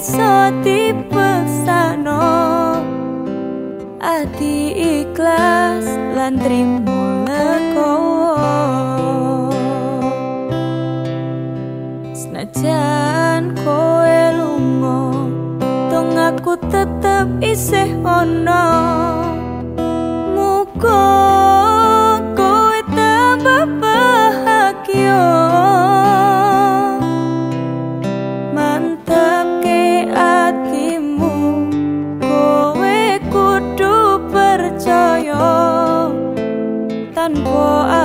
iso dipeksano Ati ikhlas lan trimo leko Senajan koe lungo tong aku tetep isih ono Mugo tan vô anh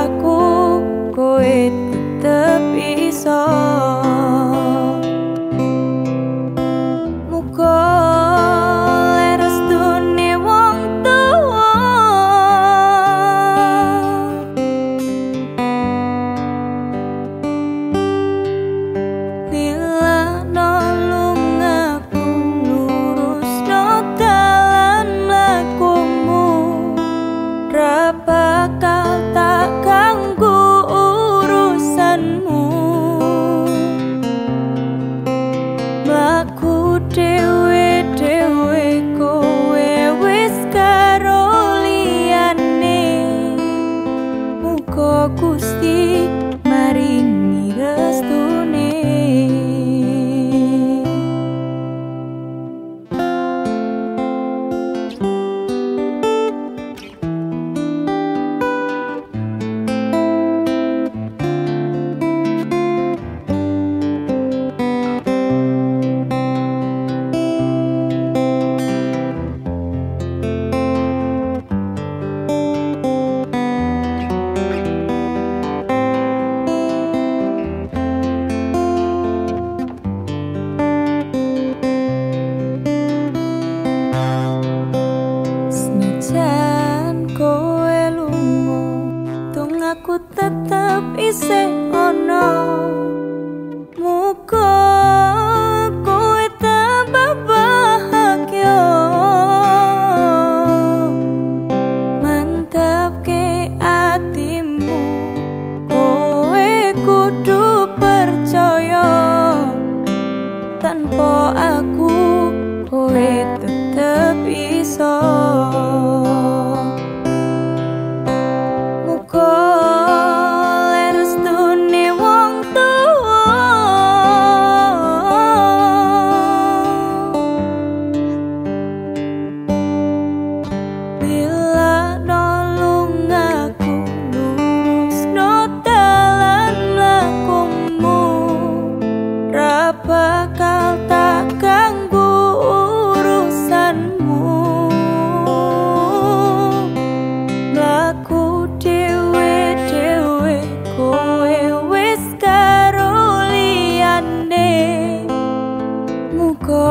Muka aku tetep isih ono. Muka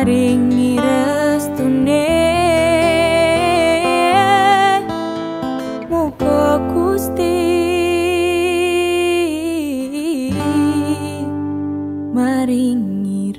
maringi restune Muga Gusti. Maringi